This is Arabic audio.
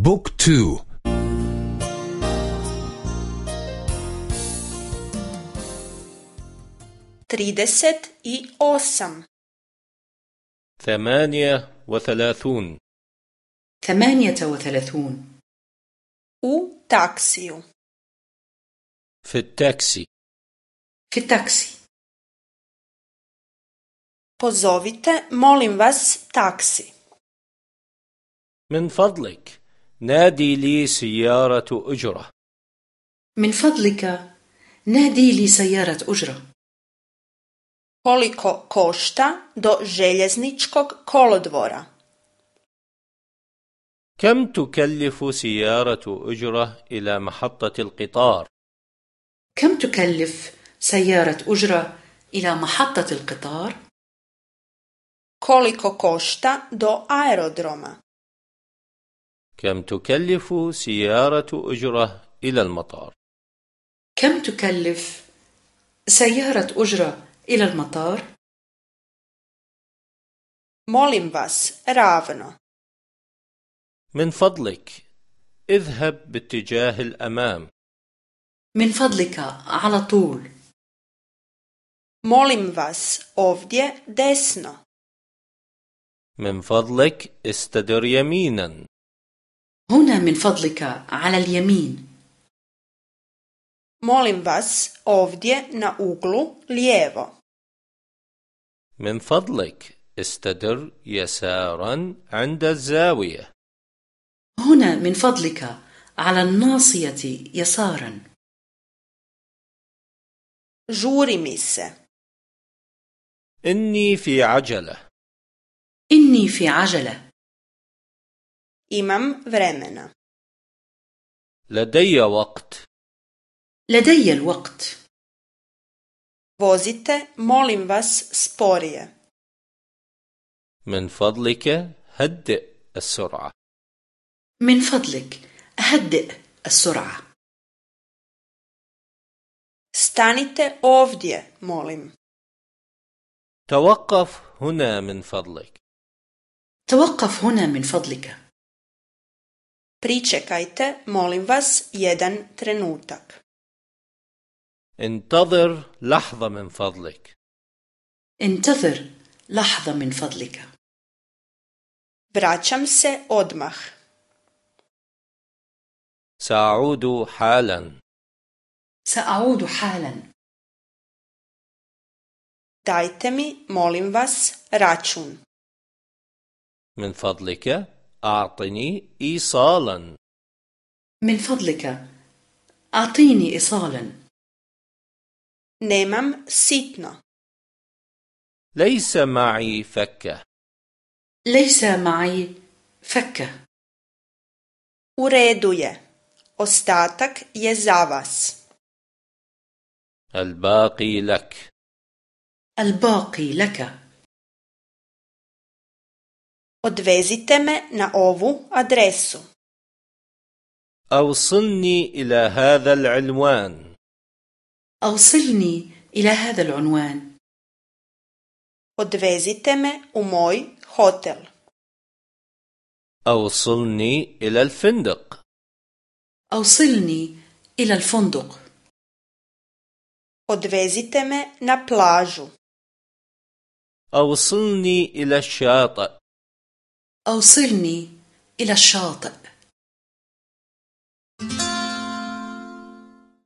Book two. Trideset i osam. ثمانية وثلاثون. ثمانية وثلاثون. u taksiju في التاكسي. في التاكسي. Pozovite, molim vas, taksi. من فضلك. نادي لي سيارة أجرة من فضلك نادي لي سيارة أجرة Koliko košta do željezničkog kolodvora? كم تكلف سيارة أجرة إلى محطة القطار؟ كم تكلف سيارة أجرة إلى محطة القطار؟ Koliko košta do aerodroma? كم تكلف سيارة أجرة إلى المطار؟ كم تكلف سيارة أجرة إلى المطار؟ Molim vas, ravno. من فضلك اذهب باتجاه الأمام من فضلك على طول Molim vas, ovdje desno. من فضلك استدر يمينا هنا من فضلك على اليمين. Molim vas, ovdje na uglu lijevo. من فضلك استدر يسارا عند الزاوية. هنا من فضلك على الناصية يسارا. Mi se. إني في عجلة. إني في عجلة. Imam vremena. لدي وقت لدي الوقت Vozite, molim vas, sporije. من فضلك هدئ السرعة من فضلك هدئ السرعة Stanite ovdje, molim. توقف هنا من فضلك توقف هنا من فضلك Pričekajte, molim vas, jedan trenutak. انتظر لحظة من فضلك انتظر لحظة من فضلك Vraćam se odmah. سأعود حالا سأعود حالا Dajte mi, molim vas, račun. من فضلك أعطني إيصالا. من فضلك. أعطيني إيصالا. Nemam sitno. ليس معي فكة ليس معي فكة U redu je. Ostatak je za vas. الباقي لك. الباقي لك. Odvezite me na ovu adresu. أوصلني إلى هذا العنوان أوصلني إلى هذا العنوان Odvezite me u moj hotel. أوصلني إلى الفندق أوصلني إلى الفندق Odvezite me na plažu. أوصلني إلى الشاطئ أوصلني إلى الشاطئ.